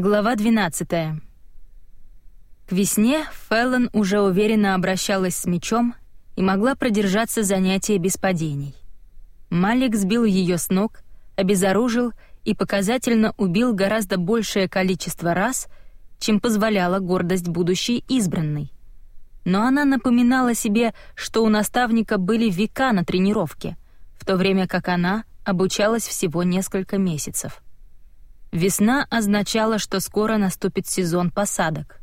Глава 12. К весне Феллон уже уверенно обращалась с мечом и могла продержаться занятия без падений. Малик сбил ее с ног, обезоружил и показательно убил гораздо большее количество раз, чем позволяла гордость будущей избранной. Но она напоминала себе, что у наставника были века на тренировке, в то время как она обучалась всего несколько месяцев. Весна означала, что скоро наступит сезон посадок.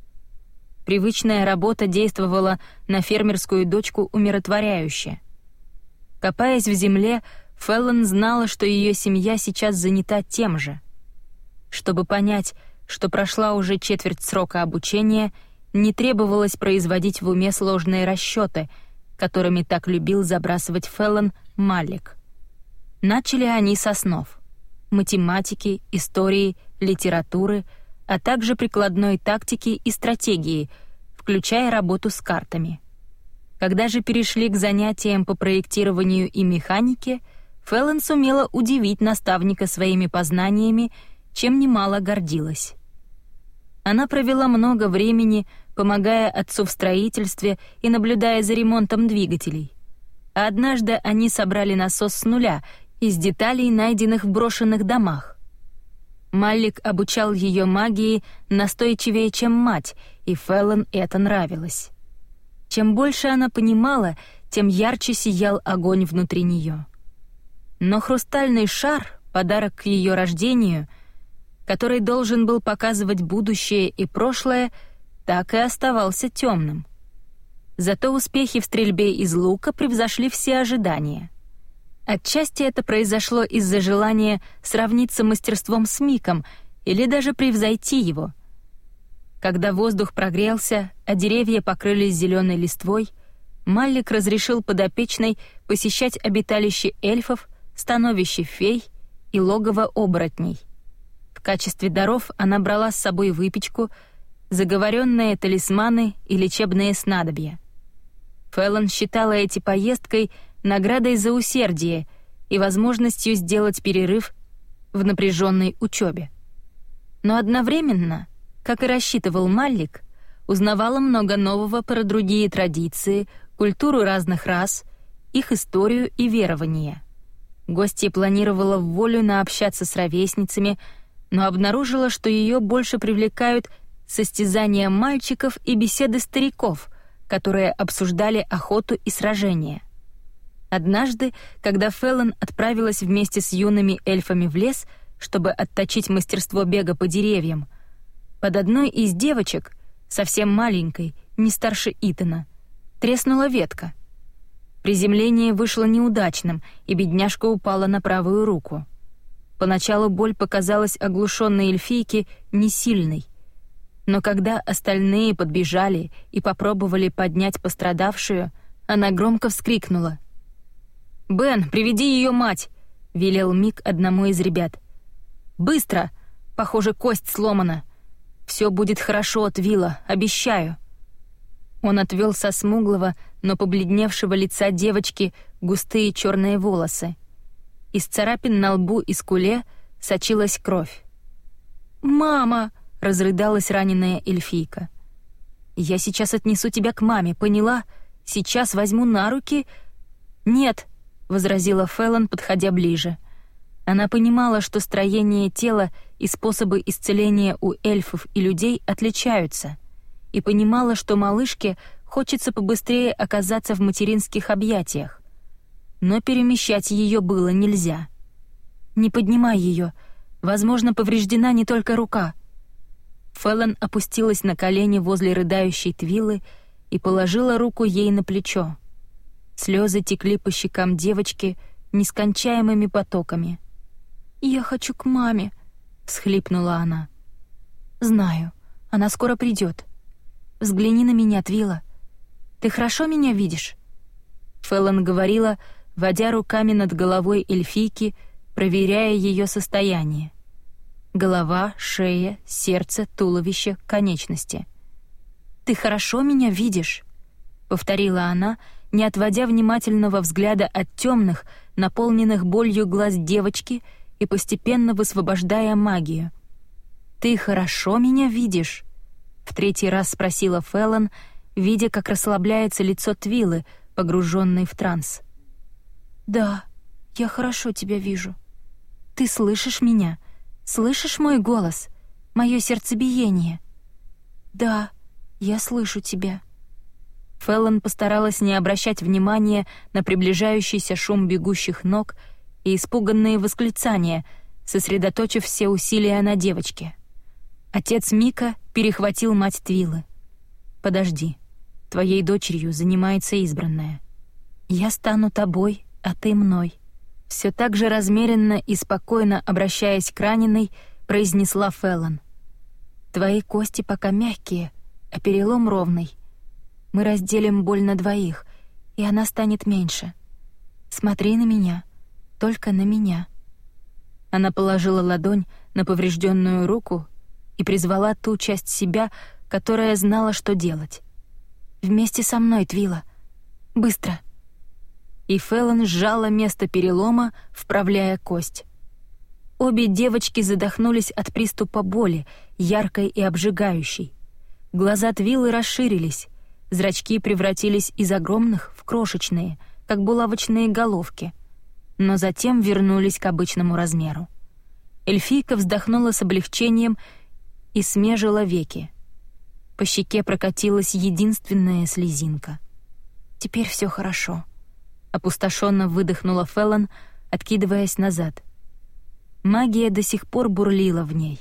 Привычная работа действовала на фермерскую дочку умиротворяюще. Копаясь в земле, Феллон знала, что ее семья сейчас занята тем же. Чтобы понять, что прошла уже четверть срока обучения, не требовалось производить в уме сложные расчеты, которыми так любил забрасывать Феллон Малик. Начали они со снов — математики, истории, литературы, а также прикладной тактики и стратегии, включая работу с картами. Когда же перешли к занятиям по проектированию и механике, Феллон сумела удивить наставника своими познаниями, чем немало гордилась. Она провела много времени, помогая отцу в строительстве и наблюдая за ремонтом двигателей. А однажды они собрали насос с нуля из деталей, найденных в брошенных домах. Маллик обучал ее магии настойчивее, чем мать, и Феллон это нравилось. Чем больше она понимала, тем ярче сиял огонь внутри нее. Но хрустальный шар, подарок к ее рождению, который должен был показывать будущее и прошлое, так и оставался темным. Зато успехи в стрельбе из лука превзошли все ожидания — Отчасти это произошло из-за желания сравниться мастерством с Миком или даже превзойти его. Когда воздух прогрелся, а деревья покрылись зеленой листвой, Маллик разрешил подопечной посещать обиталище эльфов, становище фей и логово оборотней. В качестве даров она брала с собой выпечку, заговоренные талисманы и лечебные снадобья. Фэллон считала эти поездкой — наградой за усердие и возможностью сделать перерыв в напряженной учебе. Но одновременно, как и рассчитывал Маллик, узнавала много нового про другие традиции, культуру разных рас, их историю и верования. Гостья планировала в волю наобщаться с ровесницами, но обнаружила, что ее больше привлекают состязания мальчиков и беседы стариков, которые обсуждали охоту и сражения. Однажды, когда Феллон отправилась вместе с юными эльфами в лес, чтобы отточить мастерство бега по деревьям, под одной из девочек, совсем маленькой, не старше Итана, треснула ветка. Приземление вышло неудачным, и бедняжка упала на правую руку. Поначалу боль показалась оглушенной эльфийке не сильной, но когда остальные подбежали и попробовали поднять пострадавшую, она громко вскрикнула — «Бен, приведи ее мать!» — велел Мик одному из ребят. «Быстро! Похоже, кость сломана. Все будет хорошо от Вилла, обещаю». Он отвел со смуглого, но побледневшего лица девочки густые черные волосы. Из царапин на лбу и скуле сочилась кровь. «Мама!» — разрыдалась раненая эльфийка. «Я сейчас отнесу тебя к маме, поняла? Сейчас возьму на руки...» «Нет!» — возразила Феллон, подходя ближе. Она понимала, что строение тела и способы исцеления у эльфов и людей отличаются, и понимала, что малышке хочется побыстрее оказаться в материнских объятиях. Но перемещать ее было нельзя. «Не поднимай ее, возможно, повреждена не только рука». Феллон опустилась на колени возле рыдающей Твилы и положила руку ей на плечо. Слезы текли по щекам девочки нескончаемыми потоками. «Я хочу к маме», — всхлипнула она. «Знаю, она скоро придет. Взгляни на меня, Твила. Ты хорошо меня видишь?» Феллон говорила, водя руками над головой эльфийки, проверяя ее состояние. Голова, шея, сердце, туловище, конечности. «Ты хорошо меня видишь?» — повторила она, — не отводя внимательного взгляда от темных, наполненных болью глаз девочки и постепенно высвобождая магию. «Ты хорошо меня видишь?» — в третий раз спросила Феллон, видя, как расслабляется лицо Твилы, погруженной в транс. «Да, я хорошо тебя вижу. Ты слышишь меня? Слышишь мой голос? Мое сердцебиение?» «Да, я слышу тебя». Феллон постаралась не обращать внимания на приближающийся шум бегущих ног и испуганные восклицания, сосредоточив все усилия на девочке. Отец Мика перехватил мать Твилы. «Подожди, твоей дочерью занимается избранная. Я стану тобой, а ты мной». Все так же размеренно и спокойно обращаясь к раненой, произнесла Феллон. «Твои кости пока мягкие, а перелом ровный — мы разделим боль на двоих, и она станет меньше. Смотри на меня, только на меня». Она положила ладонь на поврежденную руку и призвала ту часть себя, которая знала, что делать. «Вместе со мной, Твила. Быстро!» И Феллон сжала место перелома, вправляя кость. Обе девочки задохнулись от приступа боли, яркой и обжигающей. Глаза Твилы расширились, Зрачки превратились из огромных в крошечные, как булавочные головки, но затем вернулись к обычному размеру. Эльфийка вздохнула с облегчением и смежила веки. По щеке прокатилась единственная слезинка. «Теперь все хорошо», — опустошенно выдохнула Феллон, откидываясь назад. Магия до сих пор бурлила в ней.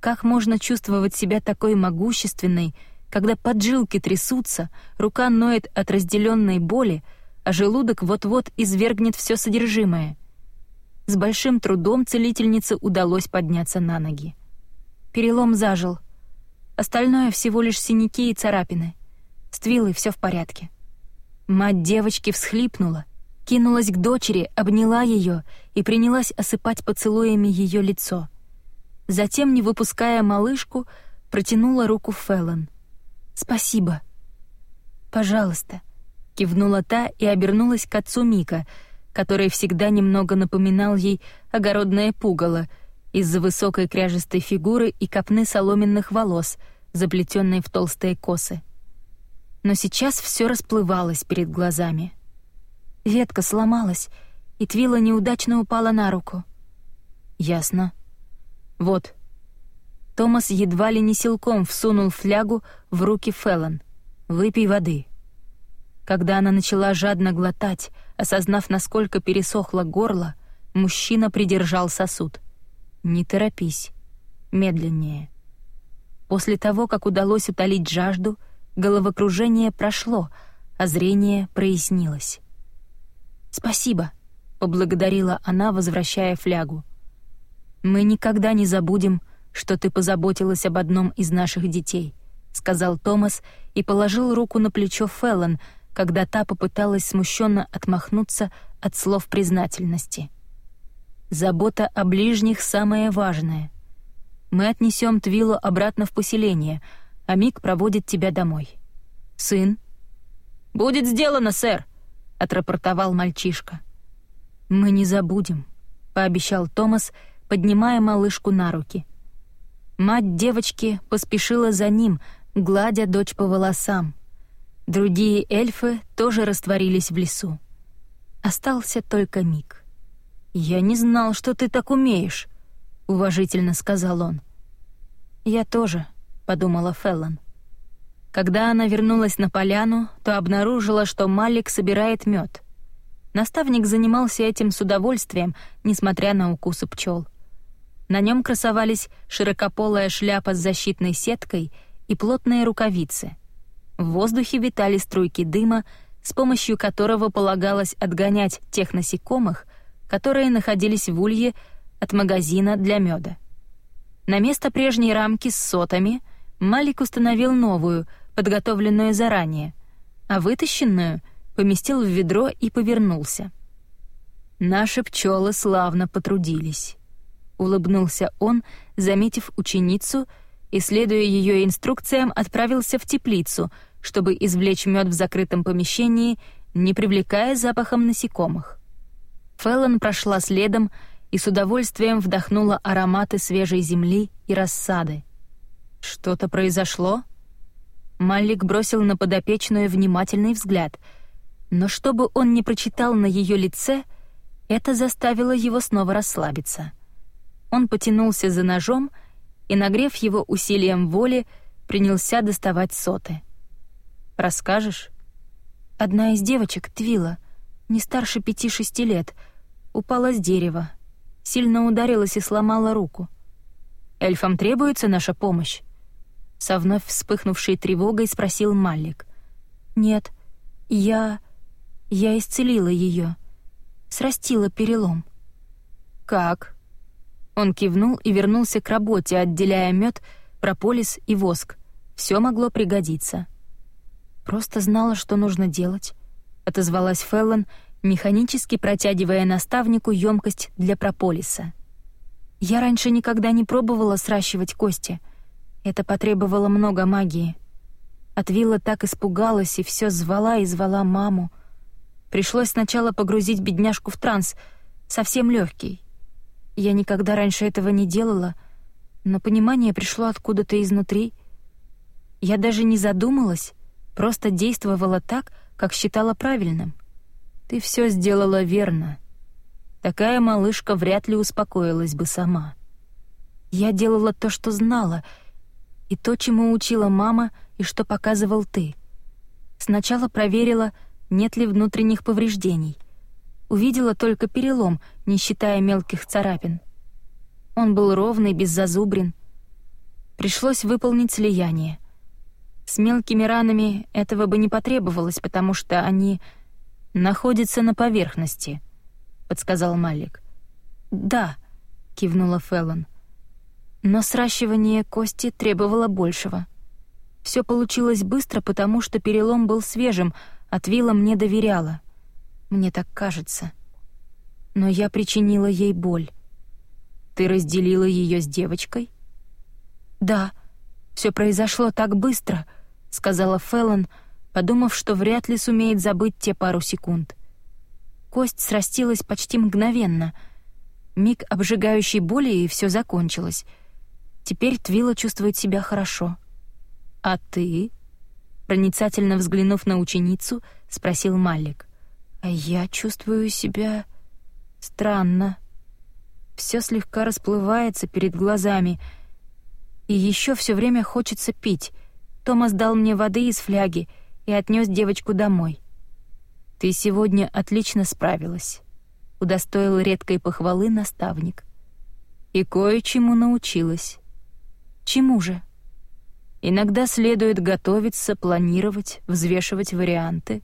Как можно чувствовать себя такой могущественной, когда поджилки трясутся, рука ноет от разделенной боли, а желудок вот-вот извергнет все содержимое. С большим трудом целительнице удалось подняться на ноги. Перелом зажил. Остальное всего лишь синяки и царапины. С Твилой все в порядке. Мать девочки всхлипнула, кинулась к дочери, обняла ее и принялась осыпать поцелуями ее лицо. Затем, не выпуская малышку, протянула руку Феллон — «Спасибо». «Пожалуйста», — кивнула та и обернулась к отцу Мика, который всегда немного напоминал ей огородное пугало из-за высокой кряжестой фигуры и копны соломенных волос, заплетенной в толстые косы. Но сейчас все расплывалось перед глазами. Ветка сломалась, и Твила неудачно упала на руку. «Ясно. Вот, Томас едва ли не силком всунул флягу в руки Феллон. «Выпей воды». Когда она начала жадно глотать, осознав, насколько пересохло горло, мужчина придержал сосуд. «Не торопись. Медленнее». После того, как удалось утолить жажду, головокружение прошло, а зрение прояснилось. «Спасибо», — поблагодарила она, возвращая флягу. «Мы никогда не забудем, что ты позаботилась об одном из наших детей», — сказал Томас и положил руку на плечо Феллон, когда та попыталась смущенно отмахнуться от слов признательности. «Забота о ближних — самое важное. Мы отнесем Твилу обратно в поселение, а Мик проводит тебя домой. Сын?» «Будет сделано, сэр», — отрапортовал мальчишка. «Мы не забудем», — пообещал Томас, поднимая малышку на руки — Мать девочки поспешила за ним, гладя дочь по волосам. Другие эльфы тоже растворились в лесу. Остался только Мик. «Я не знал, что ты так умеешь», — уважительно сказал он. «Я тоже», — подумала Феллон. Когда она вернулась на поляну, то обнаружила, что Малик собирает мед. Наставник занимался этим с удовольствием, несмотря на укусы пчел. На нем красовались широкополая шляпа с защитной сеткой и плотные рукавицы. В воздухе витали струйки дыма, с помощью которого полагалось отгонять тех насекомых, которые находились в улье от магазина для меда. На место прежней рамки с сотами Малик установил новую, подготовленную заранее, а вытащенную поместил в ведро и повернулся. Наши пчелы славно потрудились улыбнулся он, заметив ученицу, и, следуя ее инструкциям, отправился в теплицу, чтобы извлечь мед в закрытом помещении, не привлекая запахом насекомых. Феллон прошла следом и с удовольствием вдохнула ароматы свежей земли и рассады. «Что-то произошло?» Маллик бросил на подопечную внимательный взгляд, но чтобы он не прочитал на ее лице, это заставило его снова расслабиться. Он потянулся за ножом и, нагрев его усилием воли, принялся доставать соты. «Расскажешь?» Одна из девочек, Твила, не старше пяти-шести лет, упала с дерева, сильно ударилась и сломала руку. «Эльфам требуется наша помощь?» Со вновь вспыхнувшей тревогой спросил Маллик. «Нет, я... я исцелила ее, срастила перелом». «Как?» Он кивнул и вернулся к работе, отделяя мед, прополис и воск. Все могло пригодиться. «Просто знала, что нужно делать», — отозвалась Феллон, механически протягивая наставнику емкость для прополиса. «Я раньше никогда не пробовала сращивать кости», — это потребовало много магии. Отвила так испугалась и все звала и звала маму. Пришлось сначала погрузить бедняжку в транс, совсем легкий. Я никогда раньше этого не делала, но понимание пришло откуда-то изнутри. Я даже не задумалась, просто действовала так, как считала правильным. Ты все сделала верно. Такая малышка вряд ли успокоилась бы сама. Я делала то, что знала — и то, чему учила мама и что показывал ты. Сначала проверила, нет ли внутренних повреждений. Увидела только перелом, не считая мелких царапин. Он был ровный, без зазубрин. Пришлось выполнить слияние. С мелкими ранами этого бы не потребовалось, потому что они находятся на поверхности, подсказал Малик. Да, кивнула Феллон. — но сращивание кости требовало большего. Все получилось быстро, потому что перелом был свежим, а Твила мне доверяла. Мне так кажется. Но я причинила ей боль. Ты разделила ее с девочкой? Да, все произошло так быстро, сказала Феллон, подумав, что вряд ли сумеет забыть те пару секунд. Кость срастилась почти мгновенно. Миг обжигающей боли, и все закончилось — Теперь Твила чувствует себя хорошо. «А ты?» Проницательно взглянув на ученицу, спросил Малик. «А я чувствую себя... странно. Все слегка расплывается перед глазами. И еще все время хочется пить. Томас дал мне воды из фляги и отнес девочку домой. Ты сегодня отлично справилась», — удостоил редкой похвалы наставник. «И кое-чему научилась». Чему же? Иногда следует готовиться, планировать, взвешивать варианты,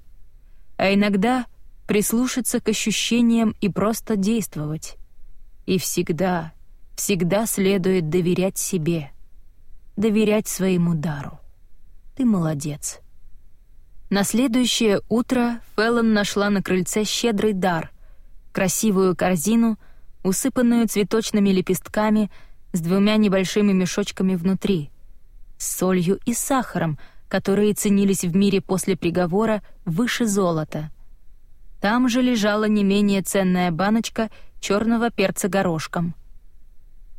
а иногда прислушаться к ощущениям и просто действовать. И всегда, всегда следует доверять себе, доверять своему дару. Ты молодец. На следующее утро Феллон нашла на крыльце щедрый дар — красивую корзину, усыпанную цветочными лепестками — с двумя небольшими мешочками внутри, с солью и сахаром, которые ценились в мире после приговора выше золота. Там же лежала не менее ценная баночка черного перца горошком.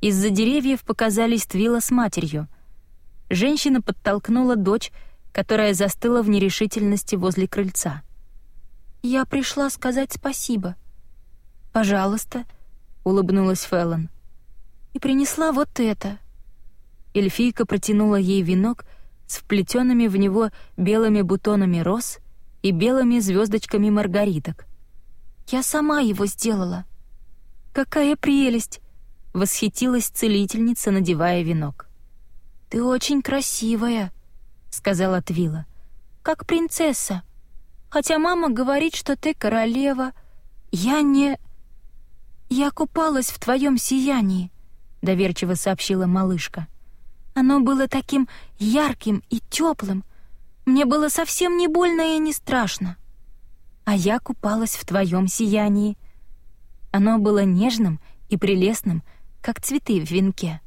Из-за деревьев показались Твила с матерью. Женщина подтолкнула дочь, которая застыла в нерешительности возле крыльца. «Я пришла сказать спасибо». «Пожалуйста», — улыбнулась Феллон и принесла вот это». Эльфийка протянула ей венок с вплетенными в него белыми бутонами роз и белыми звездочками маргариток. «Я сама его сделала». «Какая прелесть!» — восхитилась целительница, надевая венок. «Ты очень красивая», — сказала Твила. «Как принцесса. Хотя мама говорит, что ты королева. Я не... Я купалась в твоем сиянии доверчиво сообщила малышка. Оно было таким ярким и теплым. Мне было совсем не больно и не страшно. А я купалась в твоем сиянии. Оно было нежным и прелестным, как цветы в венке.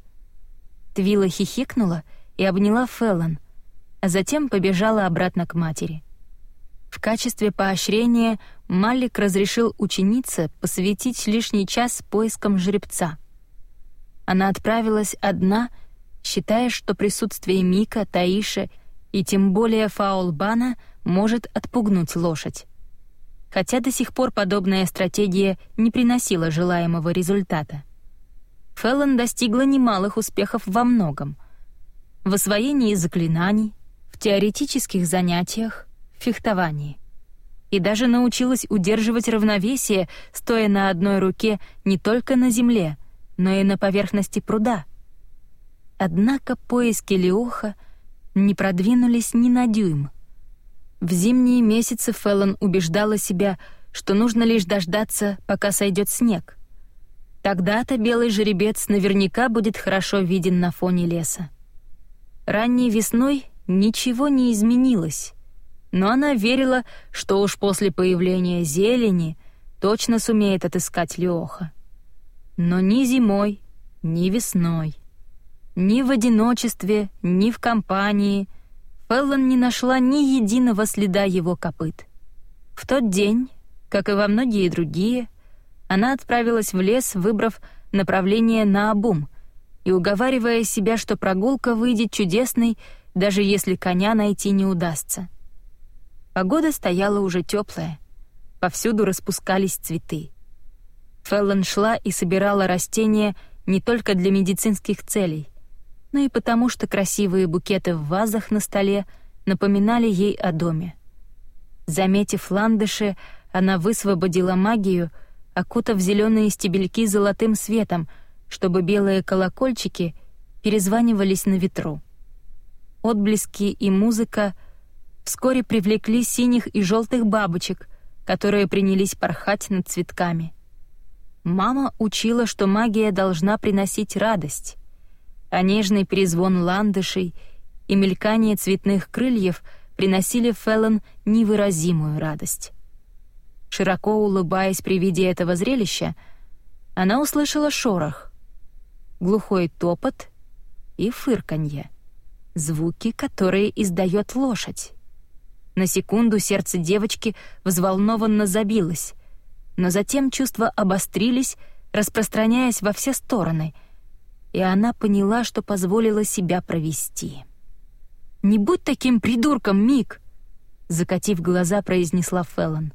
Твила хихикнула и обняла Феллон, а затем побежала обратно к матери. В качестве поощрения Малик разрешил ученице посвятить лишний час поискам жеребца. Она отправилась одна, считая, что присутствие Мика, Таиша и тем более Фаулбана может отпугнуть лошадь. Хотя до сих пор подобная стратегия не приносила желаемого результата. Феллон достигла немалых успехов во многом. В освоении заклинаний, в теоретических занятиях, в фехтовании. И даже научилась удерживать равновесие, стоя на одной руке не только на земле, но и на поверхности пруда. Однако поиски Леоха не продвинулись ни на дюйм. В зимние месяцы Феллон убеждала себя, что нужно лишь дождаться, пока сойдет снег. Тогда-то белый жеребец наверняка будет хорошо виден на фоне леса. Ранней весной ничего не изменилось, но она верила, что уж после появления зелени точно сумеет отыскать Леоха. Но ни зимой, ни весной, ни в одиночестве, ни в компании Феллон не нашла ни единого следа его копыт. В тот день, как и во многие другие, она отправилась в лес, выбрав направление на обум и уговаривая себя, что прогулка выйдет чудесной, даже если коня найти не удастся. Погода стояла уже теплая, повсюду распускались цветы. Феллон шла и собирала растения не только для медицинских целей, но и потому, что красивые букеты в вазах на столе напоминали ей о доме. Заметив ландыши, она высвободила магию, окутав зеленые стебельки золотым светом, чтобы белые колокольчики перезванивались на ветру. Отблески и музыка вскоре привлекли синих и желтых бабочек, которые принялись порхать над цветками — Мама учила, что магия должна приносить радость, а нежный перезвон ландышей и мелькание цветных крыльев приносили Феллон невыразимую радость. Широко улыбаясь при виде этого зрелища, она услышала шорох, глухой топот и фырканье, звуки, которые издает лошадь. На секунду сердце девочки взволнованно забилось, но затем чувства обострились, распространяясь во все стороны, и она поняла, что позволила себя провести. «Не будь таким придурком, Мик!» Закатив глаза, произнесла Феллон.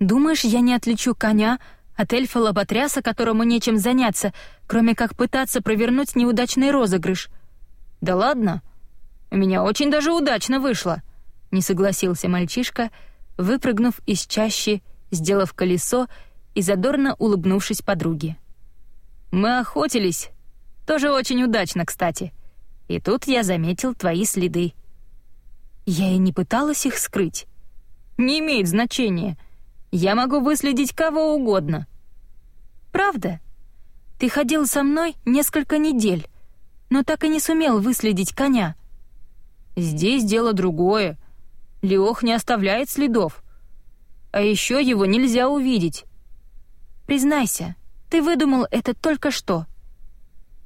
«Думаешь, я не отличу коня от эльфа-лоботряса, которому нечем заняться, кроме как пытаться провернуть неудачный розыгрыш?» «Да ладно, у меня очень даже удачно вышло», — не согласился мальчишка, выпрыгнув из чащи сделав колесо и задорно улыбнувшись подруге. «Мы охотились. Тоже очень удачно, кстати. И тут я заметил твои следы». Я и не пыталась их скрыть. «Не имеет значения. Я могу выследить кого угодно». «Правда? Ты ходил со мной несколько недель, но так и не сумел выследить коня». «Здесь дело другое. Леох не оставляет следов. А еще его нельзя увидеть. Признайся, ты выдумал это только что.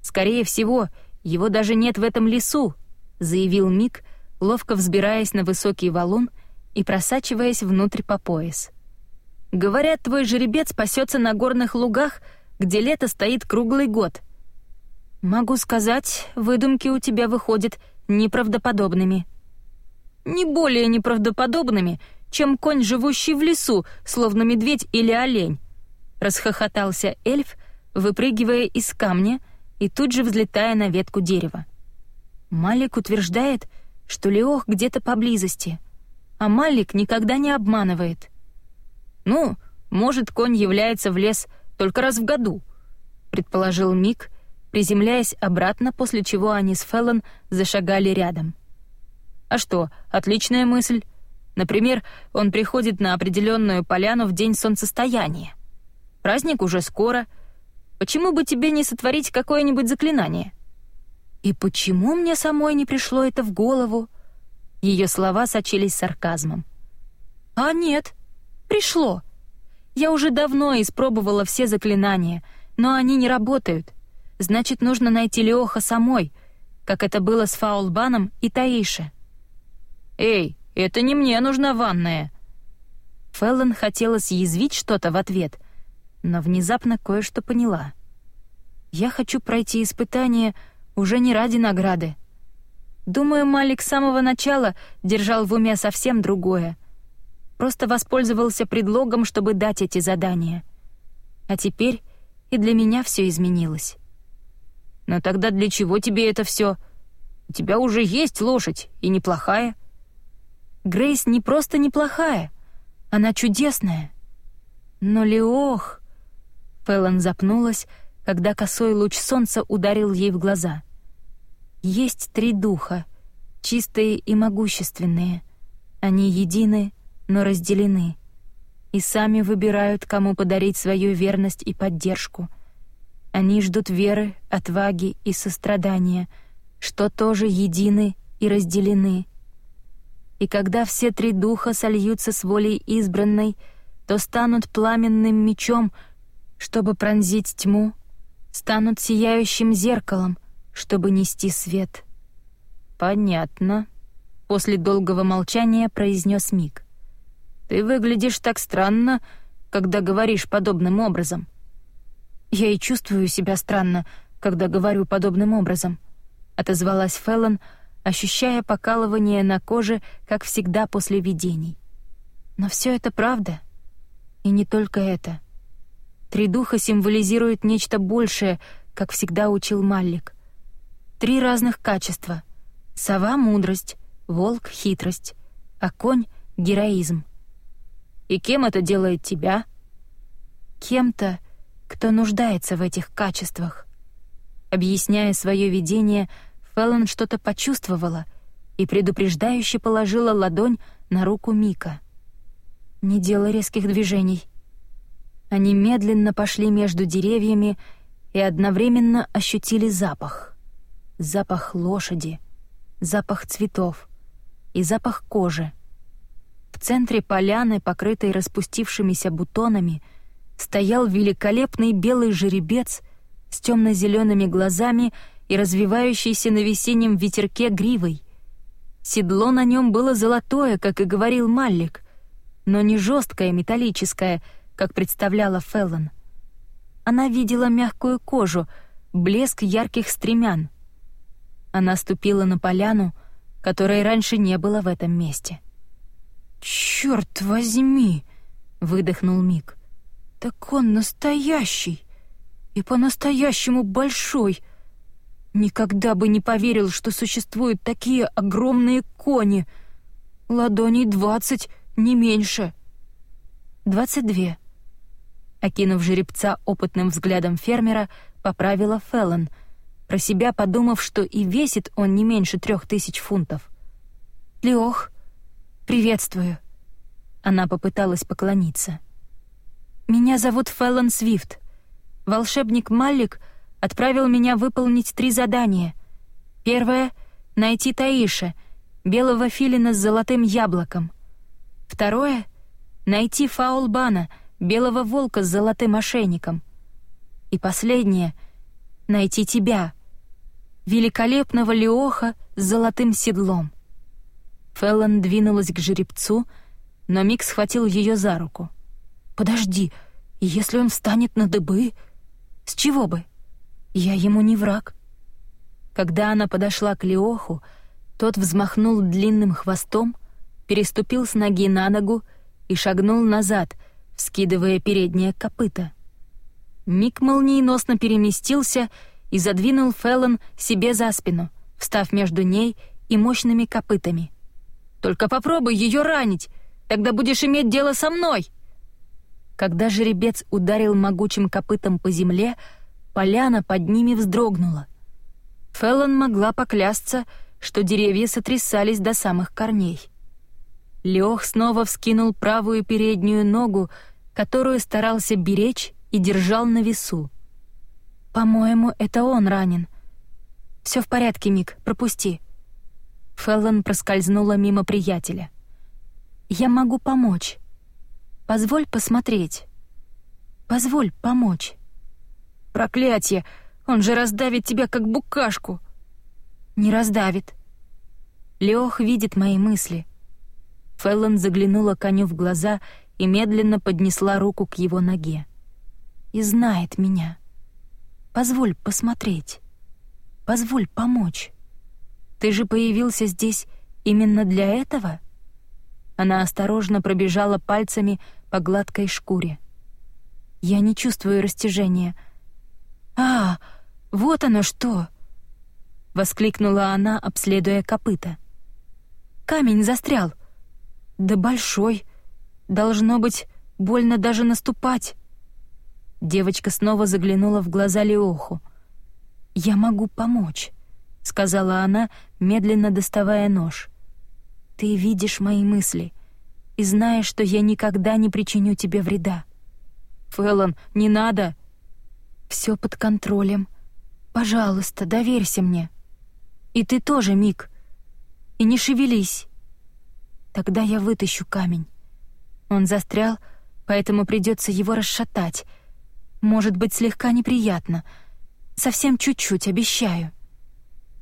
Скорее всего, его даже нет в этом лесу, заявил Мик, ловко взбираясь на высокий валун и просачиваясь внутрь по пояс. Говорят, твой жеребец пасется на горных лугах, где лето стоит круглый год. Могу сказать, выдумки у тебя выходят неправдоподобными. Не более неправдоподобными, чем конь, живущий в лесу, словно медведь или олень. Расхохотался эльф, выпрыгивая из камня и тут же взлетая на ветку дерева. Малик утверждает, что Леох где-то поблизости, а Малик никогда не обманывает. Ну, может, конь является в лес только раз в году, предположил Мик, приземляясь обратно, после чего они с Феллон зашагали рядом. А что, отличная мысль. Например, он приходит на определенную поляну в день солнцестояния. Праздник уже скоро. Почему бы тебе не сотворить какое-нибудь заклинание? И почему мне самой не пришло это в голову? Ее слова сочились сарказмом. А нет, пришло. Я уже давно испробовала все заклинания, но они не работают. Значит, нужно найти Леоха самой, как это было с Фаулбаном и Таише. Эй, «Это не мне нужна ванная», — Феллон хотела съязвить что-то в ответ, но внезапно кое-что поняла. «Я хочу пройти испытание уже не ради награды. Думаю, Малик с самого начала держал в уме совсем другое. Просто воспользовался предлогом, чтобы дать эти задания. А теперь и для меня все изменилось». «Но тогда для чего тебе это все? У тебя уже есть лошадь, и неплохая». «Грейс не просто неплохая», она чудесная. Но Леох... Фэллон запнулась, когда косой луч солнца ударил ей в глаза. Есть три духа, чистые и могущественные. Они едины, но разделены. И сами выбирают, кому подарить свою верность и поддержку. Они ждут веры, отваги и сострадания, что тоже едины и разделены — и когда все три духа сольются с волей избранной, то станут пламенным мечом, чтобы пронзить тьму, станут сияющим зеркалом, чтобы нести свет. «Понятно», — после долгого молчания произнес Мик. «Ты выглядишь так странно, когда говоришь подобным образом». «Я и чувствую себя странно, когда говорю подобным образом», — отозвалась Феллон, — ощущая покалывание на коже, как всегда после видений. Но все это правда. И не только это. Три духа символизируют нечто большее, как всегда учил Маллик. Три разных качества. Сова — мудрость, волк — хитрость, а конь — героизм. И кем это делает тебя? Кем-то, кто нуждается в этих качествах. Объясняя свое видение — Фэллон что-то почувствовала и предупреждающе положила ладонь на руку Мика. «Не делай резких движений». Они медленно пошли между деревьями и одновременно ощутили запах. Запах лошади, запах цветов и запах кожи. В центре поляны, покрытой распустившимися бутонами, стоял великолепный белый жеребец с темно-зелеными глазами и развивающейся на весеннем ветерке гривой. Седло на нем было золотое, как и говорил Маллик, но не жесткое металлическое, как представляла Феллон. Она видела мягкую кожу, блеск ярких стремян. Она ступила на поляну, которой раньше не было в этом месте. «Чёрт возьми!» — выдохнул Мик. «Так он настоящий! И по-настоящему большой!» Никогда бы не поверил, что существуют такие огромные кони. Ладоней двадцать, не меньше. Двадцать две. Окинув жеребца опытным взглядом фермера, поправила Феллон, про себя подумав, что и весит он не меньше трех тысяч фунтов. «Леох, приветствую». Она попыталась поклониться. «Меня зовут Феллон Свифт. Волшебник Маллик — отправил меня выполнить три задания. Первое — найти Таиша, белого филина с золотым яблоком. Второе — найти Фаулбана, белого волка с золотым ошейником. И последнее — найти тебя, великолепного Леоха с золотым седлом. Феллон двинулась к жеребцу, но Мик схватил ее за руку. «Подожди, если он встанет на дыбы, с чего бы?» Я ему не враг. Когда она подошла к Леоху, тот взмахнул длинным хвостом, переступил с ноги на ногу и шагнул назад, вскидывая переднее копыто. Мик молниеносно переместился и задвинул Феллон себе за спину, встав между ней и мощными копытами. «Только попробуй ее ранить, тогда будешь иметь дело со мной!» Когда жеребец ударил могучим копытом по земле, Поляна под ними вздрогнула. Феллон могла поклясться, что деревья сотрясались до самых корней. Лех снова вскинул правую переднюю ногу, которую старался беречь и держал на весу. «По-моему, это он ранен. Все в порядке, Мик, пропусти». Феллон проскользнула мимо приятеля. «Я могу помочь. Позволь посмотреть. Позволь помочь». Проклятие! Он же раздавит тебя, как букашку!» «Не раздавит». Леох видит мои мысли. Феллон заглянула коню в глаза и медленно поднесла руку к его ноге. «И знает меня. Позволь посмотреть. Позволь помочь. Ты же появился здесь именно для этого?» Она осторожно пробежала пальцами по гладкой шкуре. «Я не чувствую растяжения. А, вот оно что!» — воскликнула она, обследуя копыта. «Камень застрял. Да большой. Должно быть, больно даже наступать». Девочка снова заглянула в глаза Леоху. «Я могу помочь», — сказала она, медленно доставая нож. Ты видишь мои мысли и знаешь, что я никогда не причиню тебе вреда. Фэллон, не надо. Все под контролем. Пожалуйста, доверься мне. И ты тоже, Мик. И не шевелись. Тогда я вытащу камень. Он застрял, поэтому придется его расшатать. Может быть, слегка неприятно. Совсем чуть-чуть, обещаю.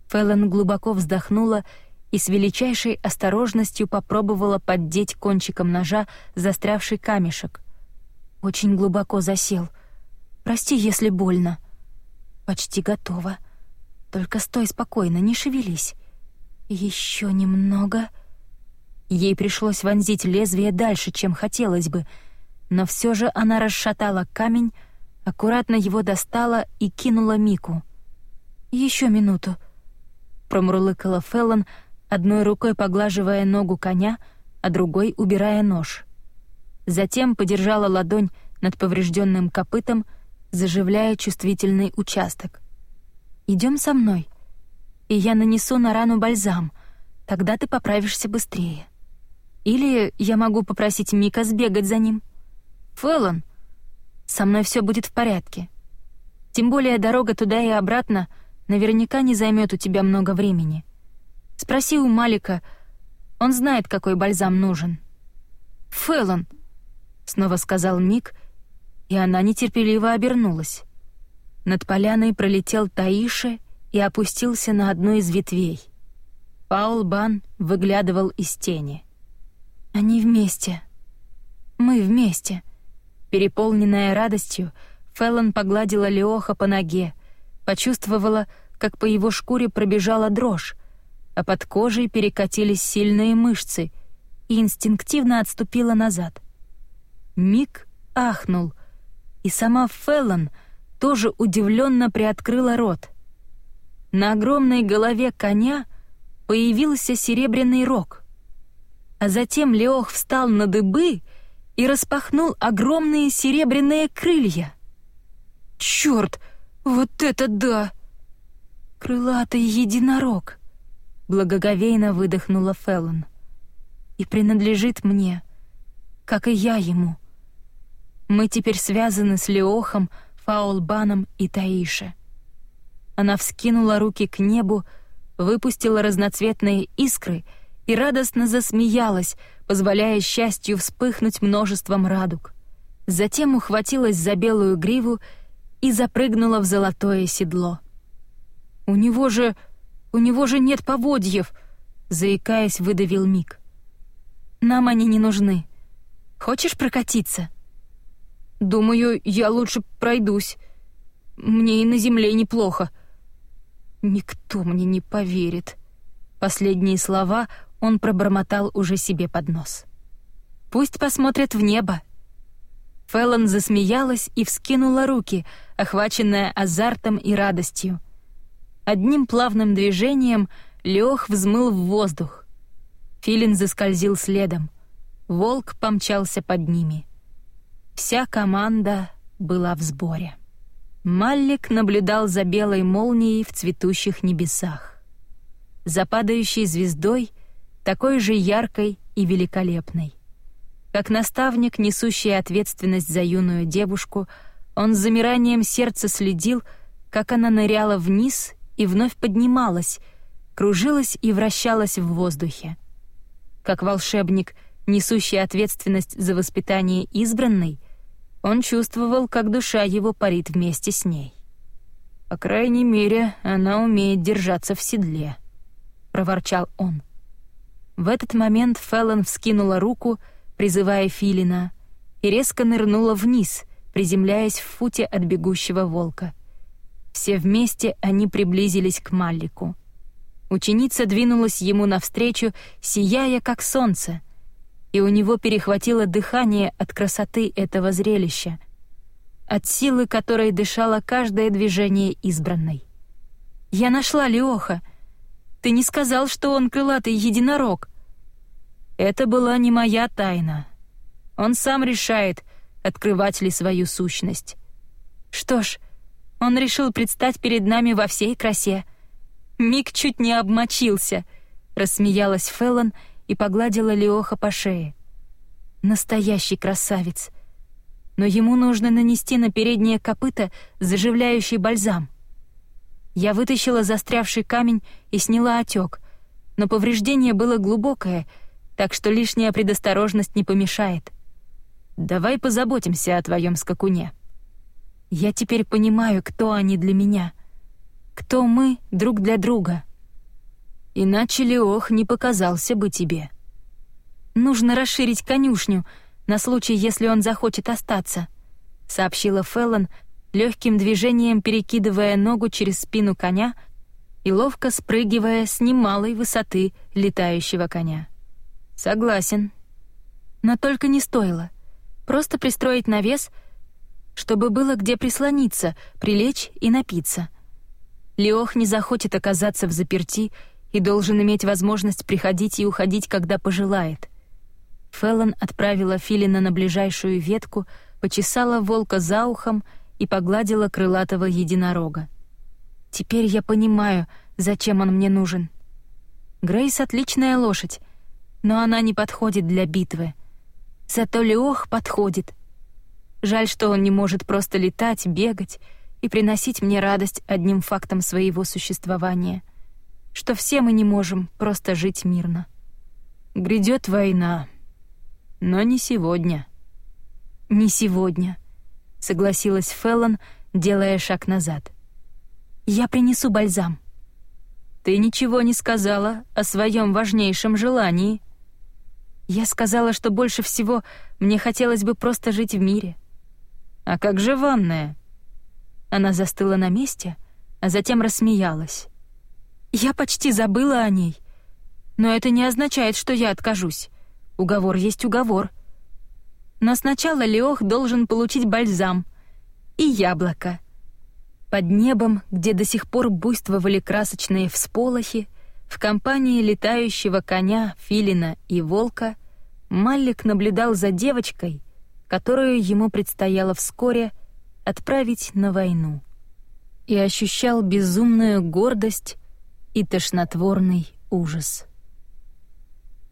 Фэллон глубоко вздохнула и с величайшей осторожностью попробовала поддеть кончиком ножа застрявший камешек. Очень глубоко засел. Прости, если больно. Почти готово. Только стой спокойно, не шевелись. Еще немного. Ей пришлось вонзить лезвие дальше, чем хотелось бы, но все же она расшатала камень, аккуратно его достала и кинула Мику. Еще минуту, промурлыкала Феллон, одной рукой поглаживая ногу коня, а другой убирая нож. Затем подержала ладонь над поврежденным копытом, заживляя чувствительный участок. Идем со мной, и я нанесу на рану бальзам, тогда ты поправишься быстрее. Или я могу попросить Мика сбегать за ним. Фэллон, со мной все будет в порядке. Тем более дорога туда и обратно наверняка не займет у тебя много времени. Спроси у Малика, он знает, какой бальзам нужен. Фэллон, снова сказал Мик, и она нетерпеливо обернулась. Над поляной пролетел Таиша и опустился на одну из ветвей. Паул Бан выглядывал из тени. Они вместе. Мы вместе. Переполненная радостью, Фэллон погладила Леоха по ноге, почувствовала, как по его шкуре пробежала дрожь, а под кожей перекатились сильные мышцы и инстинктивно отступила назад. Мик ахнул, и сама Феллон тоже удивленно приоткрыла рот. На огромной голове коня появился серебряный рог, а затем Леох встал на дыбы и распахнул огромные серебряные крылья. «Чёрт, вот это да!» «Крылатый единорог!» благоговейно выдохнула Феллон. И принадлежит мне, как и я ему. Мы теперь связаны с Леохом, Фаулбаном и Таише. Она вскинула руки к небу, выпустила разноцветные искры и радостно засмеялась, позволяя счастью вспыхнуть множеством радуг. Затем ухватилась за белую гриву и запрыгнула в золотое седло. «У него же у него же нет поводьев!» — заикаясь, выдавил Мик. «Нам они не нужны. Хочешь прокатиться?» «Думаю, я лучше пройдусь. Мне и на земле неплохо». «Никто мне не поверит». Последние слова он пробормотал уже себе под нос. «Пусть посмотрят в небо». Фэллон засмеялась и вскинула руки, охваченная азартом и радостью. Одним плавным движением Лех взмыл в воздух. Филин заскользил следом. Волк помчался под ними. Вся команда была в сборе. Маллик наблюдал за белой молнией в цветущих небесах. За падающей звездой, такой же яркой и великолепной. Как наставник, несущий ответственность за юную девушку, он с замиранием сердца следил, как она ныряла вниз и вновь поднималась, кружилась и вращалась в воздухе. Как волшебник, несущий ответственность за воспитание избранной, он чувствовал, как душа его парит вместе с ней. «По крайней мере, она умеет держаться в седле», — проворчал он. В этот момент Феллон вскинула руку, призывая Филина, и резко нырнула вниз, приземляясь в футе от бегущего волка. Все вместе они приблизились к Маллику. Ученица двинулась ему навстречу, сияя как солнце, и у него перехватило дыхание от красоты этого зрелища, от силы которой дышало каждое движение избранной. «Я нашла Леоха. Ты не сказал, что он крылатый единорог». Это была не моя тайна. Он сам решает, открывать ли свою сущность. Что ж, он решил предстать перед нами во всей красе. Мик чуть не обмочился, рассмеялась Феллон и погладила Леоха по шее. Настоящий красавец. Но ему нужно нанести на переднее копыто заживляющий бальзам. Я вытащила застрявший камень и сняла отек, но повреждение было глубокое, так что лишняя предосторожность не помешает. Давай позаботимся о твоем скакуне. Я теперь понимаю, кто они для меня. Кто мы друг для друга. Иначе Леох не показался бы тебе. Нужно расширить конюшню на случай, если он захочет остаться, сообщила Феллон, легким движением перекидывая ногу через спину коня и ловко спрыгивая с немалой высоты летающего коня. Согласен. Но только не стоило. Просто пристроить навес, чтобы было где прислониться, прилечь и напиться. Леох не захочет оказаться в заперти и должен иметь возможность приходить и уходить, когда пожелает. Феллон отправила Филина на ближайшую ветку, почесала волка за ухом и погладила крылатого единорога. «Теперь я понимаю, зачем он мне нужен. Грейс — отличная лошадь, но она не подходит для битвы — Зато Леох подходит. Жаль, что он не может просто летать, бегать и приносить мне радость одним фактом своего существования. Что все мы не можем просто жить мирно. Грядет война. Но не сегодня. Не сегодня, согласилась Феллон, делая шаг назад. Я принесу бальзам. Ты ничего не сказала о своем важнейшем желании. Я сказала, что больше всего мне хотелось бы просто жить в мире. А как же ванная? Она застыла на месте, а затем рассмеялась. Я почти забыла о ней. Но это не означает, что я откажусь. Уговор есть уговор. Но сначала Леох должен получить бальзам и яблоко. Под небом, где до сих пор буйствовали красочные всполохи, в компании летающего коня, филина и волка Маллик наблюдал за девочкой, которую ему предстояло вскоре отправить на войну, и ощущал безумную гордость и тошнотворный ужас.